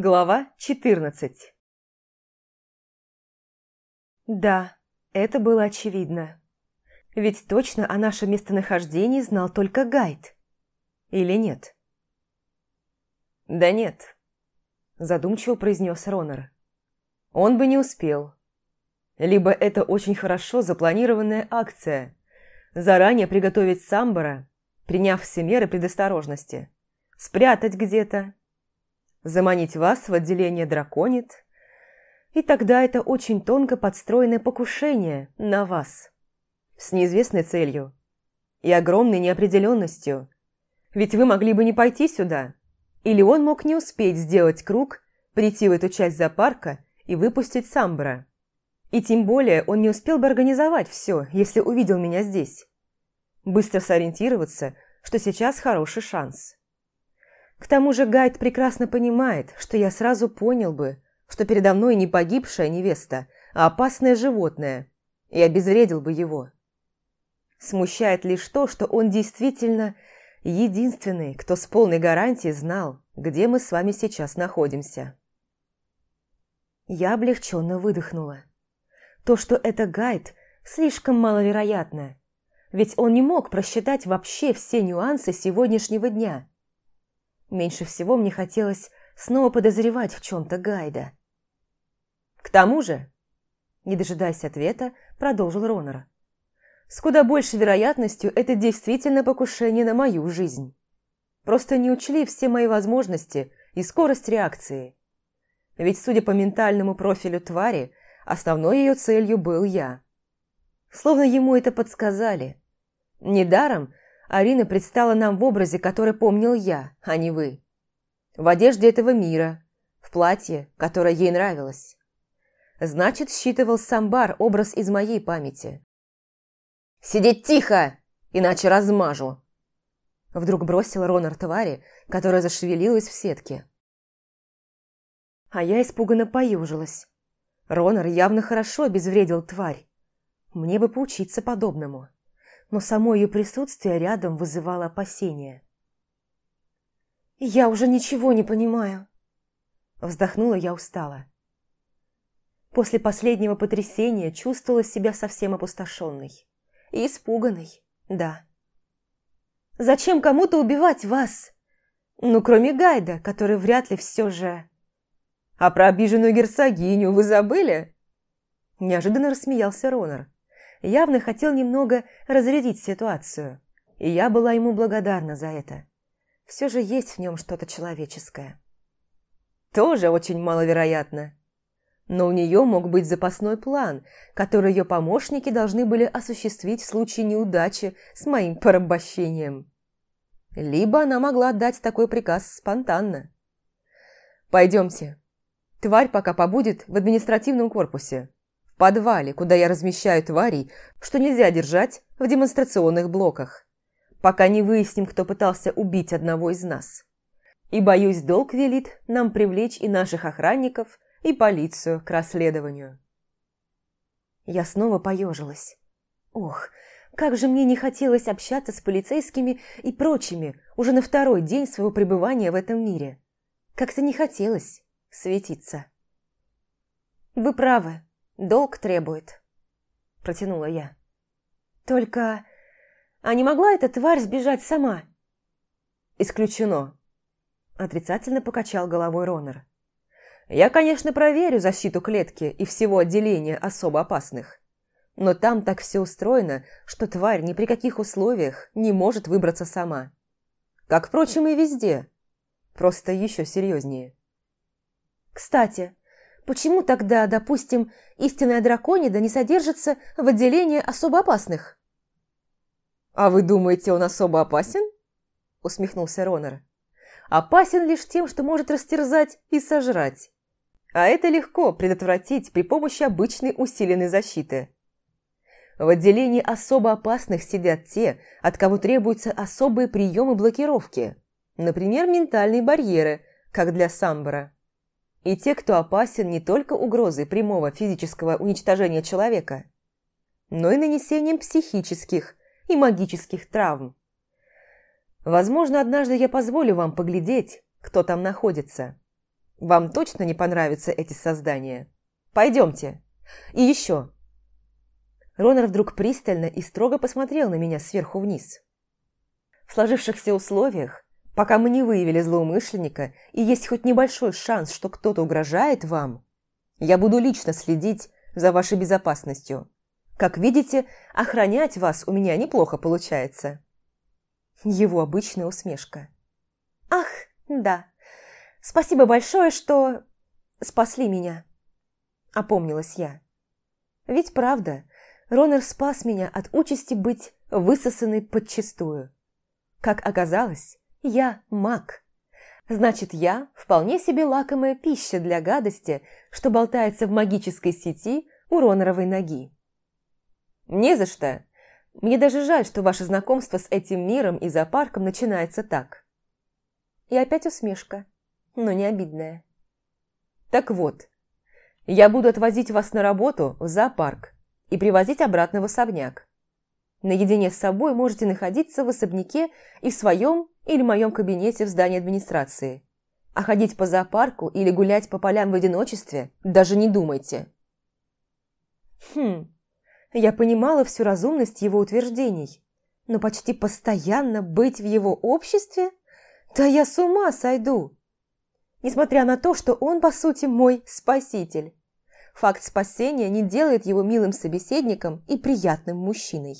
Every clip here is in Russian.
Глава 14 Да, это было очевидно. Ведь точно о нашем местонахождении знал только гайд. Или нет? Да нет, задумчиво произнес Ронар. Он бы не успел. Либо это очень хорошо запланированная акция. Заранее приготовить самбара, приняв все меры предосторожности. Спрятать где-то, заманить вас в отделение драконит, и тогда это очень тонко подстроенное покушение на вас с неизвестной целью и огромной неопределенностью. Ведь вы могли бы не пойти сюда, или он мог не успеть сделать круг, прийти в эту часть зоопарка и выпустить самбра. И тем более он не успел бы организовать все, если увидел меня здесь. Быстро сориентироваться, что сейчас хороший шанс. К тому же Гайд прекрасно понимает, что я сразу понял бы, что передо мной не погибшая невеста, а опасное животное, и обезвредил бы его. Смущает лишь то, что он действительно единственный, кто с полной гарантией знал, где мы с вами сейчас находимся. Я облегченно выдохнула. То, что это гайд, слишком маловероятно, ведь он не мог просчитать вообще все нюансы сегодняшнего дня, Меньше всего мне хотелось снова подозревать в чем-то Гайда. «К тому же», не дожидаясь ответа, продолжил Ронор. «С куда большей вероятностью это действительно покушение на мою жизнь. Просто не учли все мои возможности и скорость реакции. Ведь, судя по ментальному профилю твари, основной ее целью был я. Словно ему это подсказали. Недаром Арина предстала нам в образе, который помнил я, а не вы. В одежде этого мира, в платье, которое ей нравилось. Значит, считывал самбар образ из моей памяти. «Сидеть тихо, иначе размажу!» Вдруг бросил Ронар твари, которая зашевелилась в сетке. А я испуганно поюжилась. Ронар явно хорошо обезвредил тварь. Мне бы поучиться подобному но само ее присутствие рядом вызывало опасения. «Я уже ничего не понимаю», – вздохнула я устало. После последнего потрясения чувствовала себя совсем опустошенной. И испуганной, да. «Зачем кому-то убивать вас? Ну, кроме Гайда, который вряд ли все же...» «А про обиженную герцогиню вы забыли?» Неожиданно рассмеялся Ронар явно хотел немного разрядить ситуацию, и я была ему благодарна за это. Все же есть в нем что-то человеческое. Тоже очень маловероятно. Но у нее мог быть запасной план, который ее помощники должны были осуществить в случае неудачи с моим порабощением. Либо она могла отдать такой приказ спонтанно. «Пойдемте. Тварь пока побудет в административном корпусе подвале, куда я размещаю тварей, что нельзя держать в демонстрационных блоках, пока не выясним, кто пытался убить одного из нас. И, боюсь, долг велит нам привлечь и наших охранников, и полицию к расследованию. Я снова поежилась. Ох, как же мне не хотелось общаться с полицейскими и прочими уже на второй день своего пребывания в этом мире. Как-то не хотелось светиться. «Вы правы», Долг требует. Протянула я. Только... А не могла эта тварь сбежать сама? Исключено. Отрицательно покачал головой Ронер. Я, конечно, проверю защиту клетки и всего отделения особо опасных. Но там так все устроено, что тварь ни при каких условиях не может выбраться сама. Как, впрочем, и везде. Просто еще серьезнее. Кстати, Почему тогда, допустим, истинная драконида не содержится в отделении особо опасных? «А вы думаете, он особо опасен?» – усмехнулся Ронор. «Опасен лишь тем, что может растерзать и сожрать. А это легко предотвратить при помощи обычной усиленной защиты». В отделении особо опасных сидят те, от кого требуются особые приемы блокировки, например, ментальные барьеры, как для самбора и те, кто опасен не только угрозой прямого физического уничтожения человека, но и нанесением психических и магических травм. Возможно, однажды я позволю вам поглядеть, кто там находится. Вам точно не понравятся эти создания. Пойдемте. И еще. Ронар вдруг пристально и строго посмотрел на меня сверху вниз. В сложившихся условиях Пока мы не выявили злоумышленника и есть хоть небольшой шанс, что кто-то угрожает вам, я буду лично следить за вашей безопасностью. Как видите, охранять вас у меня неплохо получается». Его обычная усмешка. «Ах, да. Спасибо большое, что спасли меня», – опомнилась я. «Ведь правда, Ронер спас меня от участи быть высосанной подчистую. Как оказалось, я маг. Значит, я вполне себе лакомая пища для гадости, что болтается в магической сети у Роноровой ноги. Не за что. Мне даже жаль, что ваше знакомство с этим миром и зоопарком начинается так. И опять усмешка, но не обидная. Так вот, я буду отвозить вас на работу в зоопарк и привозить обратно в особняк. Наедине с собой можете находиться в особняке и в своем или в моем кабинете в здании администрации. А ходить по зоопарку или гулять по полям в одиночестве даже не думайте. Хм, я понимала всю разумность его утверждений, но почти постоянно быть в его обществе? Да я с ума сойду! Несмотря на то, что он, по сути, мой спаситель. Факт спасения не делает его милым собеседником и приятным мужчиной.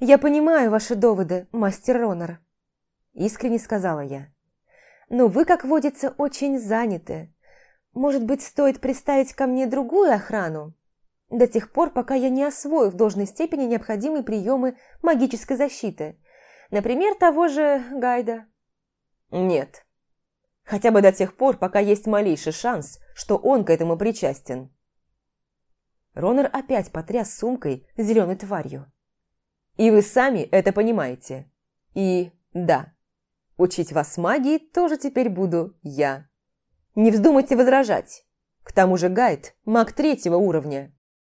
Я понимаю ваши доводы, мастер Ронор, искренне сказала я. Но вы, как водится, очень заняты. Может быть, стоит приставить ко мне другую охрану? До тех пор, пока я не освою в должной степени необходимые приемы магической защиты. Например, того же Гайда. Нет. Хотя бы до тех пор, пока есть малейший шанс, что он к этому причастен. Ронор опять потряс сумкой зеленой тварью. И вы сами это понимаете. И да, учить вас магии тоже теперь буду я. Не вздумайте возражать. К тому же Гайд – маг третьего уровня.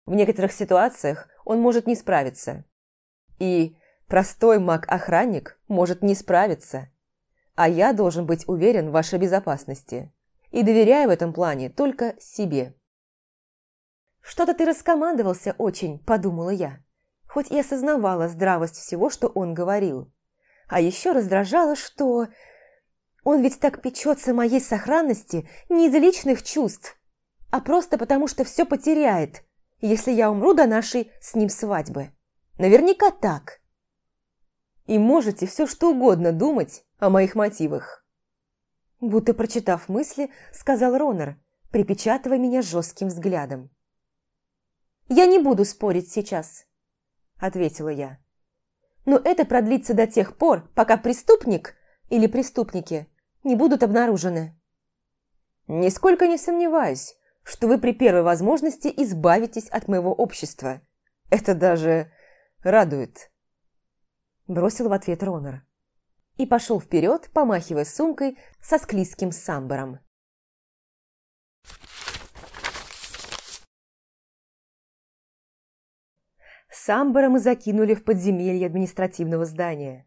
В некоторых ситуациях он может не справиться. И простой маг-охранник может не справиться. А я должен быть уверен в вашей безопасности. И доверяю в этом плане только себе. «Что-то ты раскомандовался очень», – подумала я хоть и осознавала здравость всего, что он говорил. А еще раздражало, что... Он ведь так печется моей сохранности не из личных чувств, а просто потому, что все потеряет, если я умру до нашей с ним свадьбы. Наверняка так. И можете все что угодно думать о моих мотивах. Будто прочитав мысли, сказал Ронер, припечатывая меня жестким взглядом. «Я не буду спорить сейчас», ответила я. Но это продлится до тех пор, пока преступник или преступники не будут обнаружены. Нисколько не сомневаюсь, что вы при первой возможности избавитесь от моего общества. Это даже радует. Бросил в ответ Ронор. И пошел вперед, помахивая сумкой со склизким самбором. Самбора мы закинули в подземелье административного здания.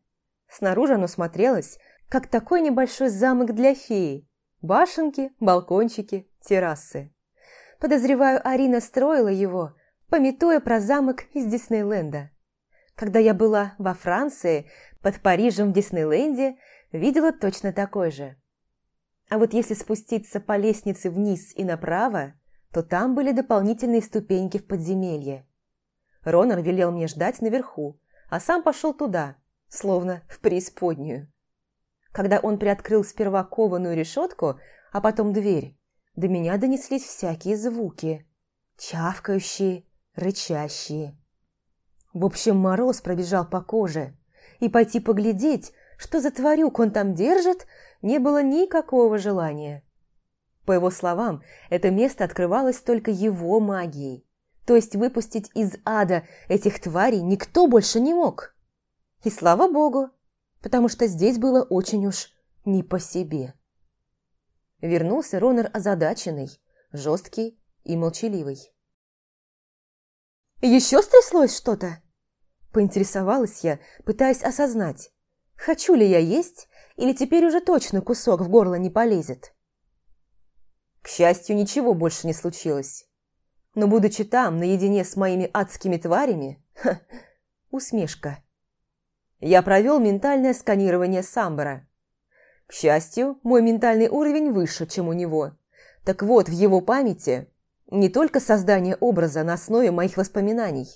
Снаружи оно смотрелось, как такой небольшой замок для феи. Башенки, балкончики, террасы. Подозреваю, Арина строила его, пометуя про замок из Диснейленда. Когда я была во Франции, под Парижем в Диснейленде, видела точно такой же. А вот если спуститься по лестнице вниз и направо, то там были дополнительные ступеньки в подземелье. Ронар велел мне ждать наверху, а сам пошел туда, словно в преисподнюю. Когда он приоткрыл сперва кованую решетку, а потом дверь, до меня донеслись всякие звуки. Чавкающие, рычащие. В общем, мороз пробежал по коже. И пойти поглядеть, что за тварюк он там держит, не было никакого желания. По его словам, это место открывалось только его магией. То есть выпустить из ада этих тварей никто больше не мог. И слава богу, потому что здесь было очень уж не по себе. Вернулся Ронер озадаченный, жесткий и молчаливый. «Еще стряслось что-то?» Поинтересовалась я, пытаясь осознать, хочу ли я есть, или теперь уже точно кусок в горло не полезет. К счастью, ничего больше не случилось. Но, будучи там, наедине с моими адскими тварями... Ха, усмешка. Я провел ментальное сканирование Самбара. К счастью, мой ментальный уровень выше, чем у него. Так вот, в его памяти не только создание образа на основе моих воспоминаний.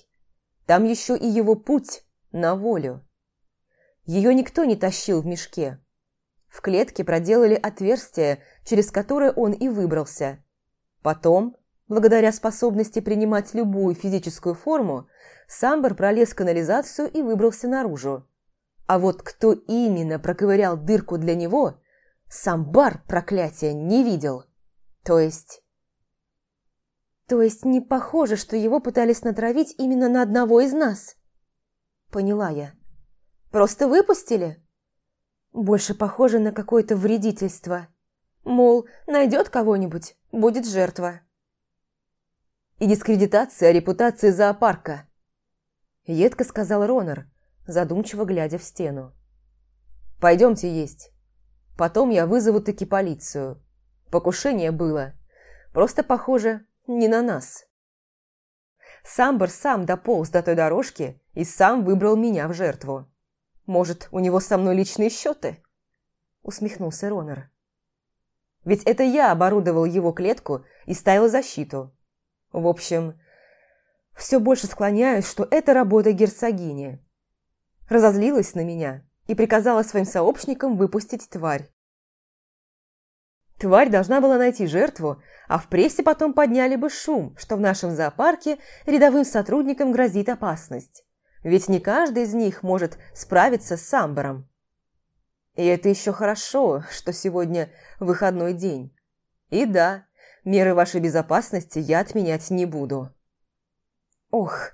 Там еще и его путь на волю. Ее никто не тащил в мешке. В клетке проделали отверстие, через которое он и выбрался. Потом Благодаря способности принимать любую физическую форму, Самбер пролез канализацию и выбрался наружу. А вот кто именно проковырял дырку для него, Самбар проклятия не видел. То есть... То есть не похоже, что его пытались натравить именно на одного из нас. Поняла я. Просто выпустили? Больше похоже на какое-то вредительство. Мол, найдет кого-нибудь, будет жертва и дискредитация репутации зоопарка», – едко сказал Ронор, задумчиво глядя в стену. «Пойдемте есть. Потом я вызову таки полицию. Покушение было. Просто, похоже, не на нас». Самбер сам дополз до той дорожки и сам выбрал меня в жертву. «Может, у него со мной личные счеты?» – усмехнулся Ронор. «Ведь это я оборудовал его клетку и ставил защиту» В общем, все больше склоняюсь, что это работа герцогини. Разозлилась на меня и приказала своим сообщникам выпустить тварь. Тварь должна была найти жертву, а в прессе потом подняли бы шум, что в нашем зоопарке рядовым сотрудникам грозит опасность. Ведь не каждый из них может справиться с самбором. И это еще хорошо, что сегодня выходной день. И да, Меры вашей безопасности я отменять не буду». Ох,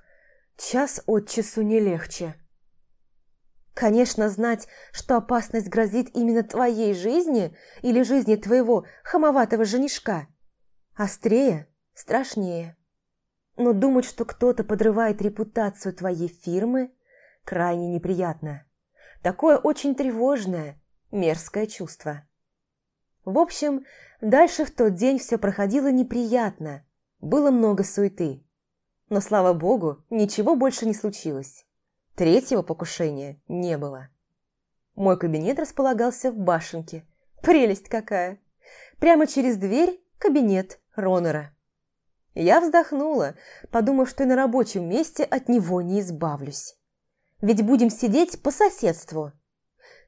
час от часу не легче. Конечно, знать, что опасность грозит именно твоей жизни или жизни твоего хамоватого женишка. Острее, страшнее. Но думать, что кто-то подрывает репутацию твоей фирмы, крайне неприятно. Такое очень тревожное, мерзкое чувство. В общем, дальше в тот день все проходило неприятно. Было много суеты. Но, слава богу, ничего больше не случилось. Третьего покушения не было. Мой кабинет располагался в башенке. Прелесть какая! Прямо через дверь кабинет Ронора. Я вздохнула, подумав, что и на рабочем месте от него не избавлюсь. Ведь будем сидеть по соседству.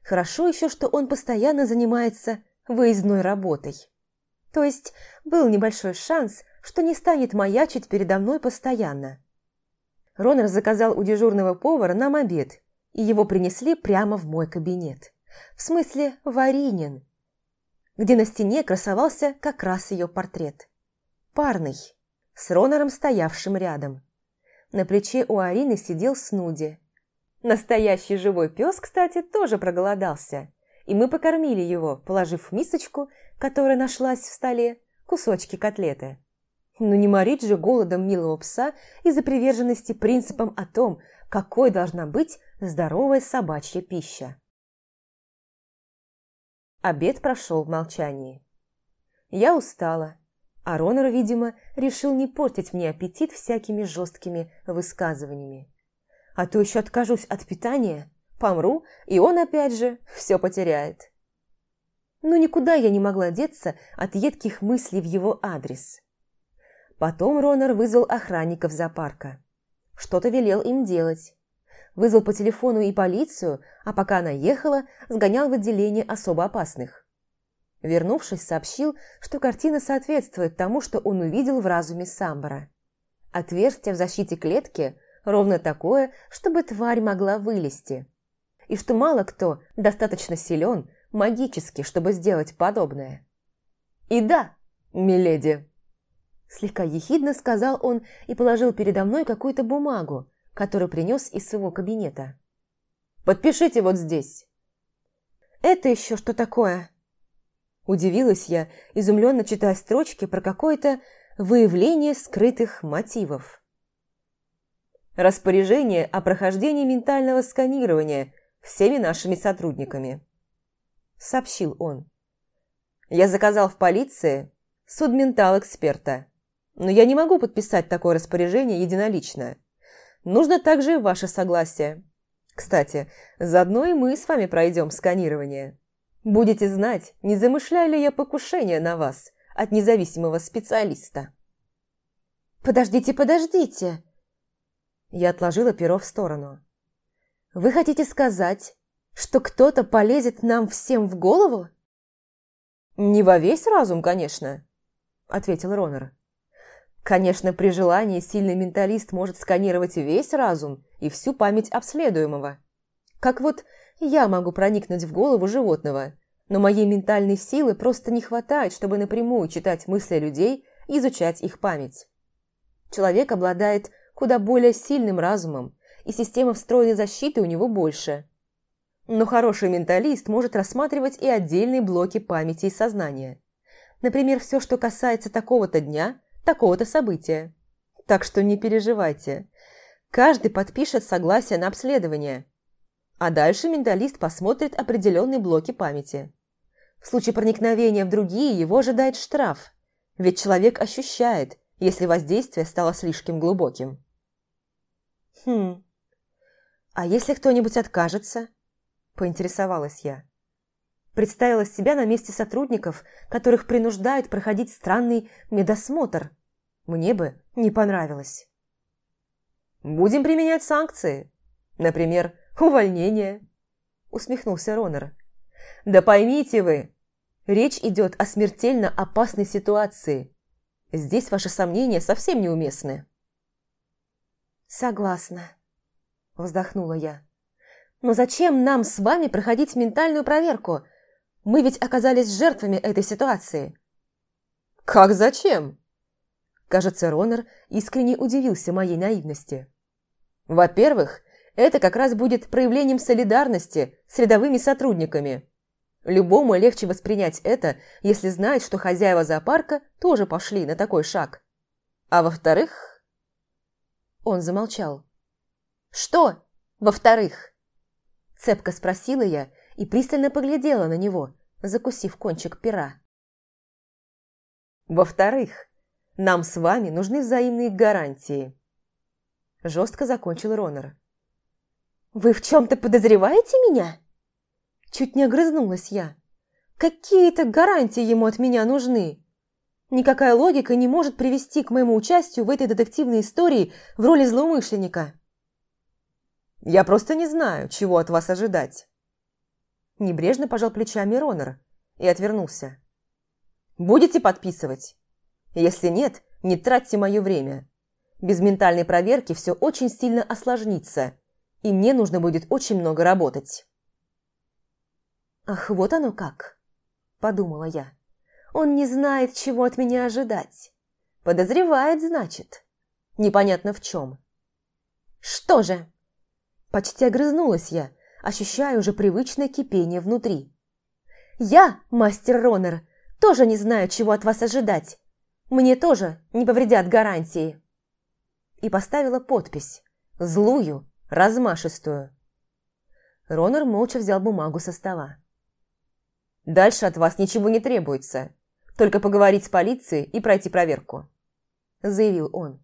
Хорошо еще, что он постоянно занимается выездной работой. То есть был небольшой шанс, что не станет маячить передо мной постоянно. Ронер заказал у дежурного повара нам обед, и его принесли прямо в мой кабинет. В смысле, Варинин, где на стене красовался как раз ее портрет. Парный, с Ронором, стоявшим рядом. На плече у Арины сидел Снуди. Настоящий живой пес, кстати, тоже проголодался – и мы покормили его, положив в мисочку, которая нашлась в столе, кусочки котлеты. Но не морить же голодом милого пса из-за приверженности принципам о том, какой должна быть здоровая собачья пища. Обед прошел в молчании. Я устала, а Ронор, видимо, решил не портить мне аппетит всякими жесткими высказываниями. А то еще откажусь от питания – Помру, и он опять же все потеряет. Но никуда я не могла деться от едких мыслей в его адрес. Потом Ронар вызвал охранников зоопарка. Что-то велел им делать. Вызвал по телефону и полицию, а пока она ехала, сгонял в отделение особо опасных. Вернувшись, сообщил, что картина соответствует тому, что он увидел в разуме Самбара. Отверстие в защите клетки – ровно такое, чтобы тварь могла вылезти и что мало кто достаточно силен магически, чтобы сделать подобное. «И да, миледи!» Слегка ехидно сказал он и положил передо мной какую-то бумагу, которую принес из своего кабинета. «Подпишите вот здесь!» «Это еще что такое?» Удивилась я, изумленно читая строчки про какое-то выявление скрытых мотивов. Распоряжение о прохождении ментального сканирования всеми нашими сотрудниками», – сообщил он. «Я заказал в полиции судментал-эксперта, но я не могу подписать такое распоряжение единолично. Нужно также ваше согласие. Кстати, заодно и мы с вами пройдем сканирование. Будете знать, не замышляю ли я покушение на вас от независимого специалиста». «Подождите, подождите!» Я отложила перо в сторону. Вы хотите сказать, что кто-то полезет нам всем в голову? Не во весь разум, конечно, ответил Ронер. Конечно, при желании сильный менталист может сканировать весь разум и всю память обследуемого. Как вот я могу проникнуть в голову животного, но моей ментальной силы просто не хватает, чтобы напрямую читать мысли людей и изучать их память. Человек обладает куда более сильным разумом, и системы встроенной защиты у него больше. Но хороший менталист может рассматривать и отдельные блоки памяти и сознания. Например, все, что касается такого-то дня, такого-то события. Так что не переживайте. Каждый подпишет согласие на обследование. А дальше менталист посмотрит определенные блоки памяти. В случае проникновения в другие его ожидает штраф, ведь человек ощущает, если воздействие стало слишком глубоким. Хм, «А если кто-нибудь откажется?» – поинтересовалась я. Представила себя на месте сотрудников, которых принуждают проходить странный медосмотр. Мне бы не понравилось. «Будем применять санкции. Например, увольнение», – усмехнулся Ронер. «Да поймите вы, речь идет о смертельно опасной ситуации. Здесь ваши сомнения совсем неуместны». «Согласна», Вздохнула я. Но зачем нам с вами проходить ментальную проверку? Мы ведь оказались жертвами этой ситуации. Как зачем? Кажется, Ронер искренне удивился моей наивности. Во-первых, это как раз будет проявлением солидарности с рядовыми сотрудниками. Любому легче воспринять это, если знает, что хозяева зоопарка тоже пошли на такой шаг. А во-вторых... Он замолчал. «Что? Во-вторых?» Цепко спросила я и пристально поглядела на него, закусив кончик пера. «Во-вторых, нам с вами нужны взаимные гарантии», – жестко закончил Ронер. «Вы в чем-то подозреваете меня?» Чуть не огрызнулась я. «Какие-то гарантии ему от меня нужны?» Никакая логика не может привести к моему участию в этой детективной истории в роли злоумышленника. Я просто не знаю, чего от вас ожидать. Небрежно пожал плечами Ронер и отвернулся. Будете подписывать? Если нет, не тратьте мое время. Без ментальной проверки все очень сильно осложнится, и мне нужно будет очень много работать. Ах, вот оно как, подумала я. Он не знает, чего от меня ожидать. Подозревает, значит. Непонятно в чем. Что же? Почти огрызнулась я, ощущая уже привычное кипение внутри. «Я, мастер Ронер, тоже не знаю, чего от вас ожидать. Мне тоже не повредят гарантии». И поставила подпись, злую, размашистую. Ронер молча взял бумагу со стола. «Дальше от вас ничего не требуется, только поговорить с полицией и пройти проверку», – заявил он.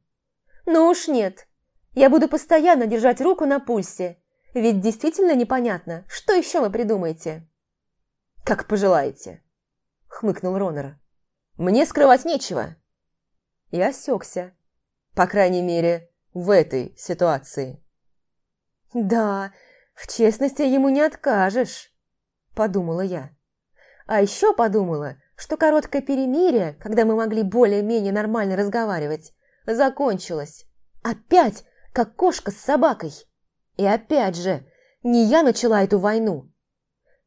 «Ну уж нет, я буду постоянно держать руку на пульсе, ведь действительно непонятно, что еще вы придумаете». «Как пожелаете», — хмыкнул Ронер. «Мне скрывать нечего». Я осекся. По крайней мере, в этой ситуации. «Да, в честности ему не откажешь», — подумала я. А еще подумала, что короткое перемирие, когда мы могли более-менее нормально разговаривать, закончилось. Опять как кошка с собакой. И опять же, не я начала эту войну.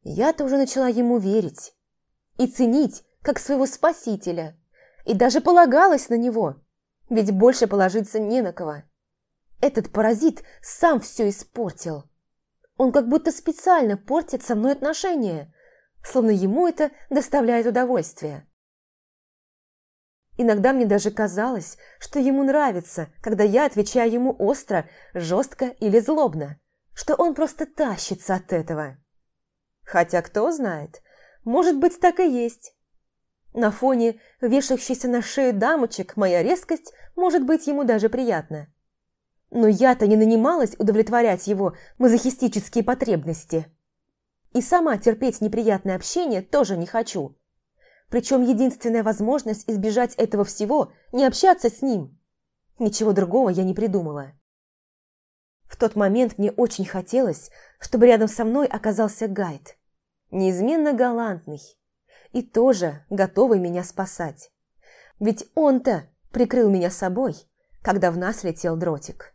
Я-то уже начала ему верить и ценить, как своего спасителя, и даже полагалась на него, ведь больше положиться не на кого. Этот паразит сам все испортил. Он как будто специально портит со мной отношения, словно ему это доставляет удовольствие. Иногда мне даже казалось, что ему нравится, когда я отвечаю ему остро, жестко или злобно, что он просто тащится от этого. Хотя кто знает, может быть, так и есть. На фоне вешающейся на шею дамочек моя резкость может быть ему даже приятна. Но я-то не нанималась удовлетворять его мазохистические потребности. И сама терпеть неприятное общение тоже не хочу – причем единственная возможность избежать этого всего – не общаться с ним. Ничего другого я не придумала. В тот момент мне очень хотелось, чтобы рядом со мной оказался гайд. Неизменно галантный. И тоже готовый меня спасать. Ведь он-то прикрыл меня собой, когда в нас летел дротик.